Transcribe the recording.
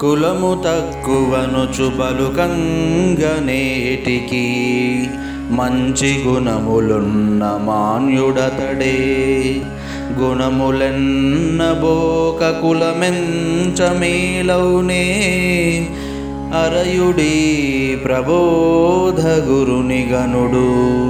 కులము తక్కువనుచు పలుకంగనేటికి మంచి గుణములున్న మాన్యుడతడే. గుణములెన్నబోక కులమెంచ మేలౌనే. అరయుడి ప్రబోధ గురుని గనుడు